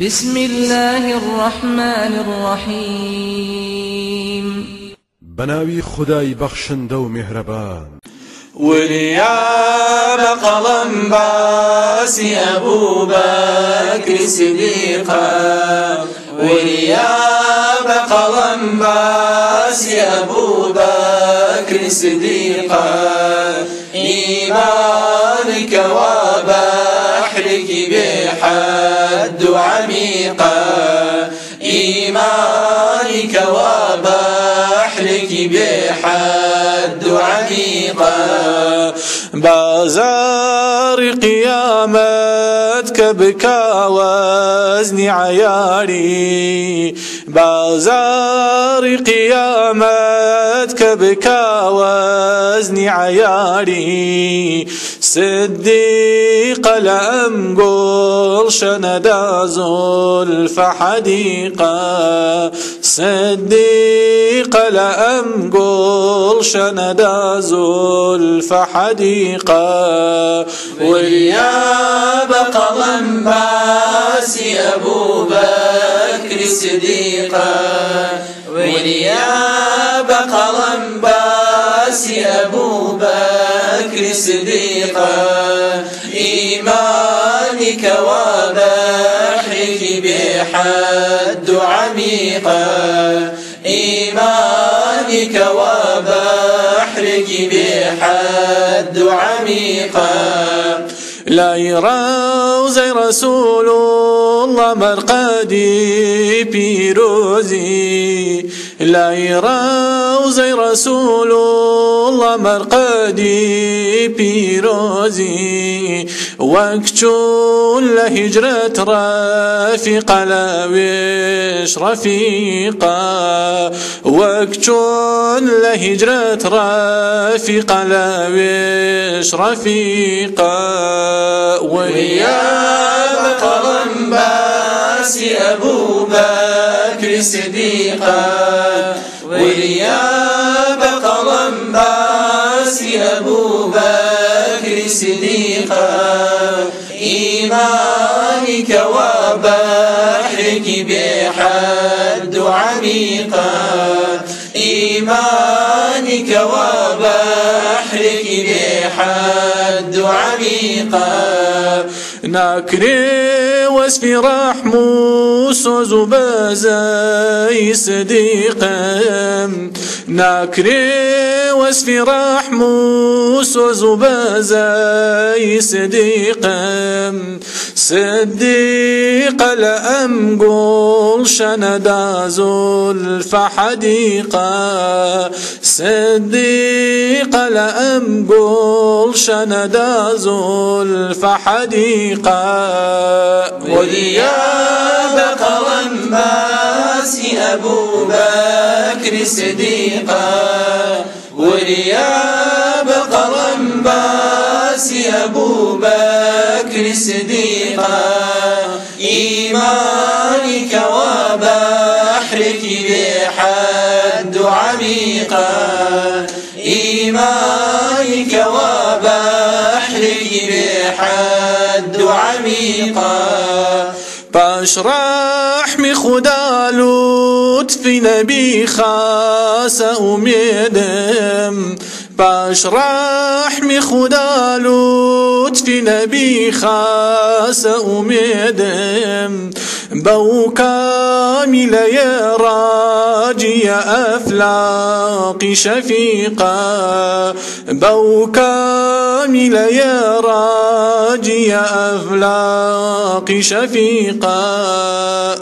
بسم الله الرحمن الرحيم. بەناوی خودای بەخشندە و میهرەبان. وريا بە قەلەم باسی أبو بكر صديقا. وريا بە قەلەم باسی أبو بكر صديقا. إيمانك وبحرك بحد عميقا. بازار قيامتك بكى وزن عياري. بازار قيامتك بكى وزن عياري. صديق الأم قول شندا زلف حديقة صديق الأم قول شندا زلف حديقة والياب قلم باسي أبو بكر صديقا والياب قلم باسي أبو بكر صديقا إيمانك وبحرك بحد عميقا إيمانك وبحرك بحد عميقا لا زي رسول الله مرقدي بيروزي لا يرى زي رسول الله مرقدي بيروزي وقتون لهجرة رفيق لا ويش رفيقا وقتون لهجرة رفيق لا ويش رفيقا ويا قلم باسي أبو بكر صديقا والياب قلم باسي أبو بكر صديقا. إيمانك وبحرك بحد عميقا. إيمانك وبحرك بحد عميقا. ناكري واسفي رحموس وزبازي صديقا ناكري واسفي رحموس وزبازي صديقا صديق الأم قول شندا زلف حديقا. صديق الأم قول شندا زلف حديقا. والياب قلم باسي أبو بكر صديقا. والياب قلم باسي أبو بكر صديقا. بحد عميقا إيمانك وبحرك بحد عميقا بشرح مي خدا لطف نبي خاص أميدم بشرح مي خدا لطف نبي خاص أميدم بو كامل يا راجي أفلاق شفيقا. بو كامل يا راجي أفلاق شفيقا.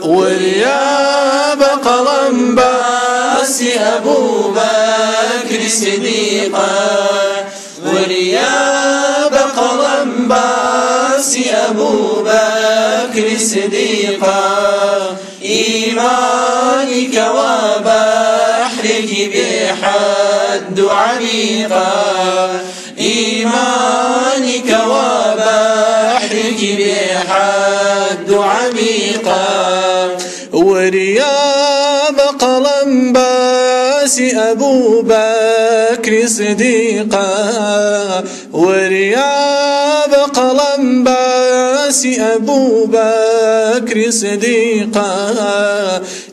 والياب قلم باسي أبو بكر صديقا. باسي أبو بكر صديقا إيمانك وبحرك بحد عميقا إيمانك باس أبو بكر صديقا ورياب قلم باس أبو بكر صديقا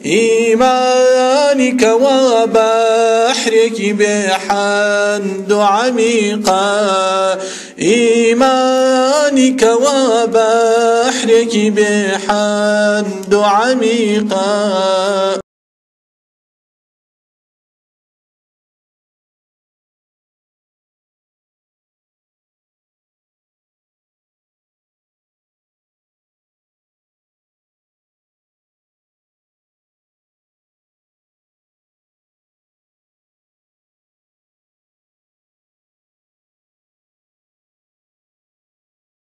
إيمانك وبحرك بحمد عميقا إيمانك وبحرك بحمد عميقا